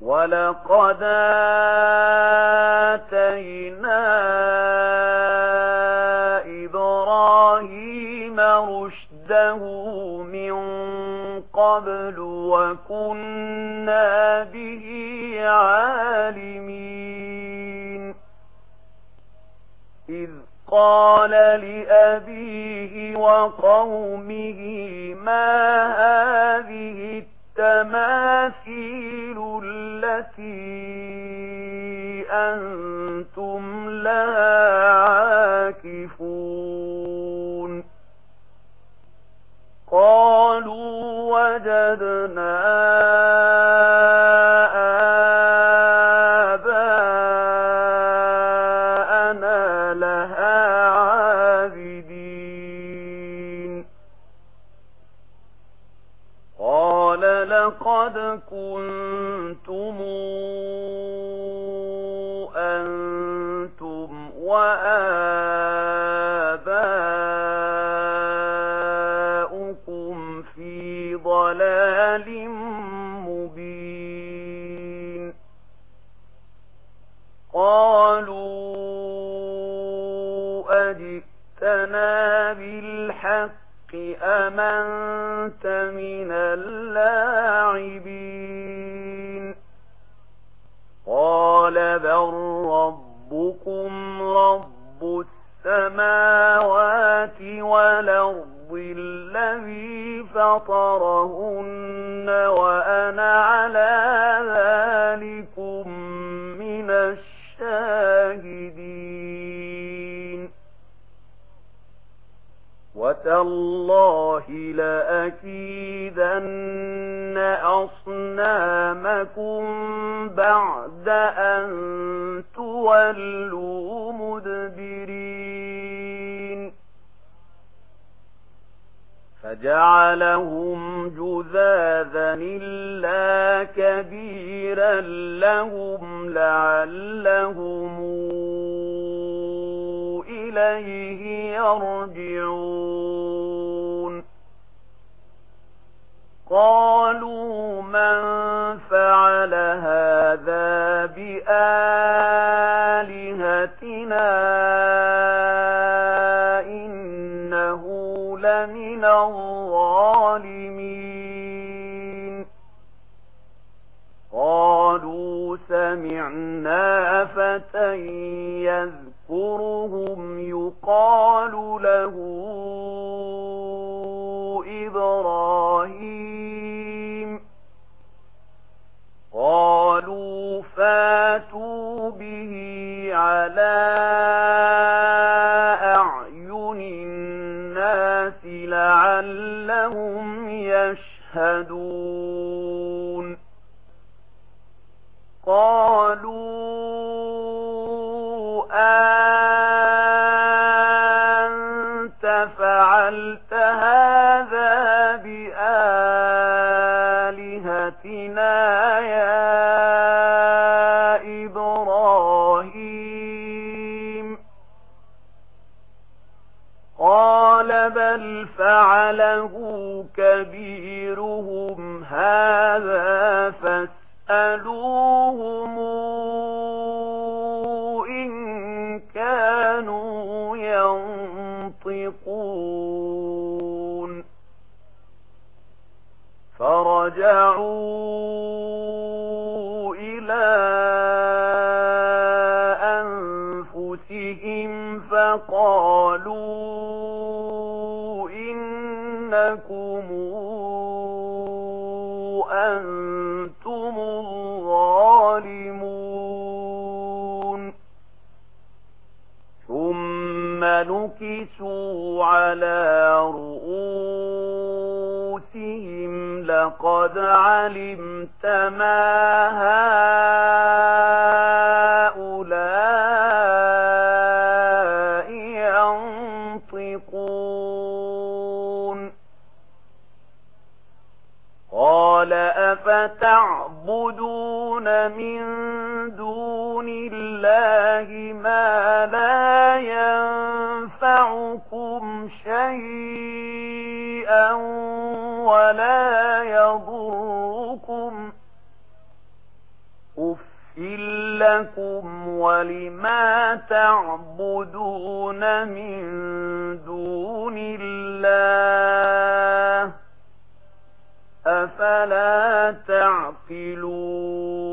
وَلَقَدْ آتَيْنَا إِبْرَاهِيمَ رُشْدَهُ مِنْ قَبْلُ وَكُنَّا بِهِ عَالِمِينَ إِذْ قَالَ لِأَبِيهِ وَقَوْمِهِ مَا هَذِهِ التَّمَاثِيلُ التي أنتم لها عاكفون. قالوا وجدنا آباءنا لها عابدين. قال لقد كنتم قالوا أجئتنا بالحق أمنت من اللاعبين قال بل ربكم رب السماوات والأرض الذي فطرهن الله لأكيدن أصنامكم بعد أن تولوا مدبرين فجعلهم جذاذا إلا كبيرا لهم لعلهم إليه يرجعون قالوا من فعل هذا بآلهتنا إنه لمن الظالمين قالوا سمعنا فتن يذكره قالوا له إبراهيم. قالوا فاتوا به على أعين الناس لعلهم يشهدون. قال فعلت هذا بآلهتنا يا إبراهيم. قال بل فعله كبيرهم هذا فاسألوهم رجعوا إلى أنفسهم فقالوا إنكم أنتم الظالمون. ثم نكسوا على رؤوسهم لقد علمت ما هؤلاء ينطقون. قال أفتعبدون من دون الله ما لا ينفعكم شيئا شيئا ولا يضركم. أفل لكم ولما تعبدون من دون الله أفلا تعقلون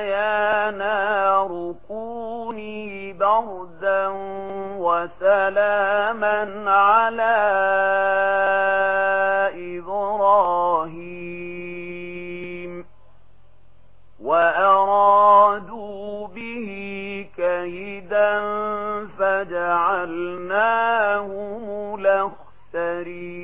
يا نار كوني بردا وسلاما على إبراهيم. وأرادوا به كيدا فجعلناه لخسرين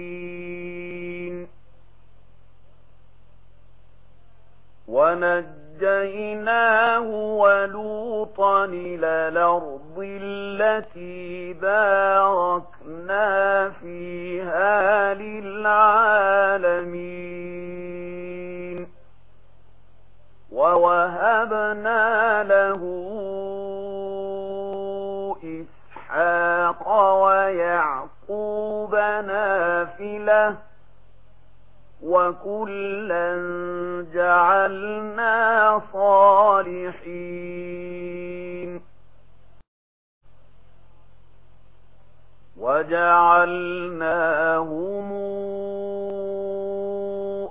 ونجد نَجَّيْنَاهُ وَلُوطًا إِلَى الْأَرْضِ الَّتِي بَارَكْنَا فِيهَا لِلْعَالَمِينَ وَوَهَبْنَا لَهُ إِسْحَاقَ وَيَعْقُوبَ نَافِلَةً وَكُلًّا جَعَلْنَا صَالِحِينَ وَجَعَلْنَاهُمْ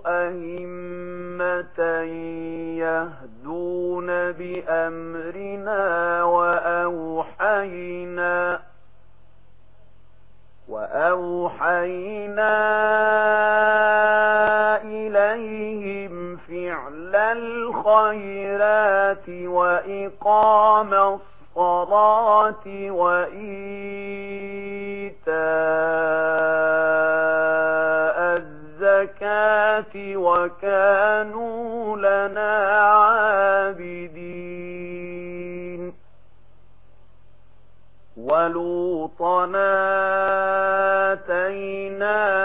أَئِمَّةً يَهْدُونَ بِأَمْرِنَا وَأَوْحَيْنَا وَأَوْحَيْنَا عليهم فعل الخيرات وإقام الصلاة وإيتاء الزكاة وكانوا لنا عابدين ولوطنا آتيناه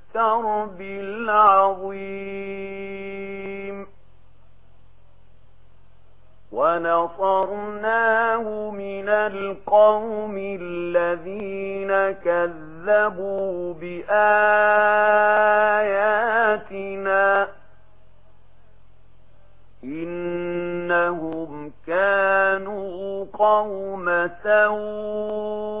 الدرب العظيم ونصرناه من القوم الذين كذبوا بآياتنا إنهم كانوا قوم سوء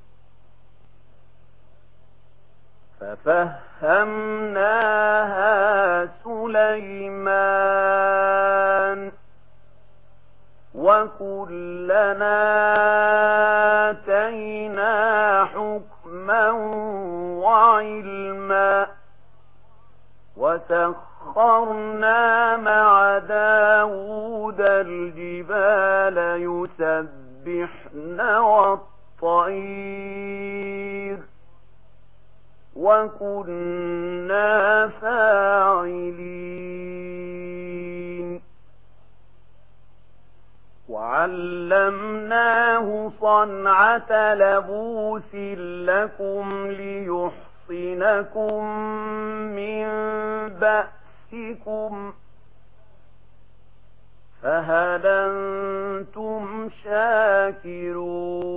ففهمناها سليمان وكلنا تينا حكما وعلما وسخرنا مع داود الجبال يسبحن والطير وكنا فاعلين وعلمناه صنعة لبوس لكم ليحصنكم من بأسكم فهل أنتم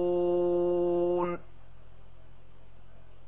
شاكرون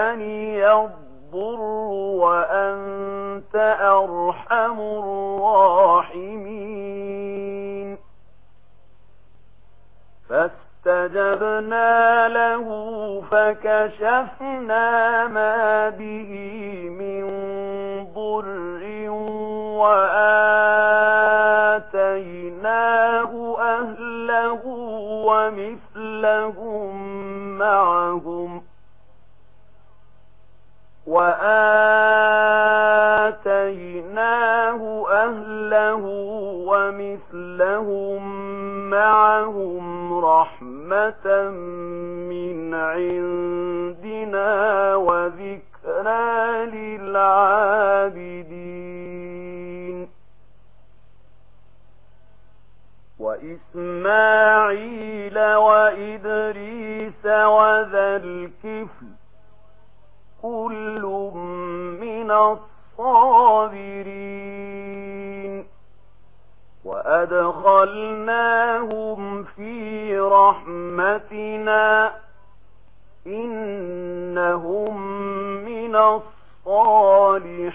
مسني الضر وأنت أرحم الراحمين فاستجبنا له فكشفنا ما به من ضر وآتيناه أهله ومثلهم معهم وآتيناه أهله ومثلهم معهم رحمة من عندنا وذكرى للعابدين وإسماعيل وإدريس وذا الكفل كل من الصابرين وأدخلناهم في رحمتنا إنهم من الصالحين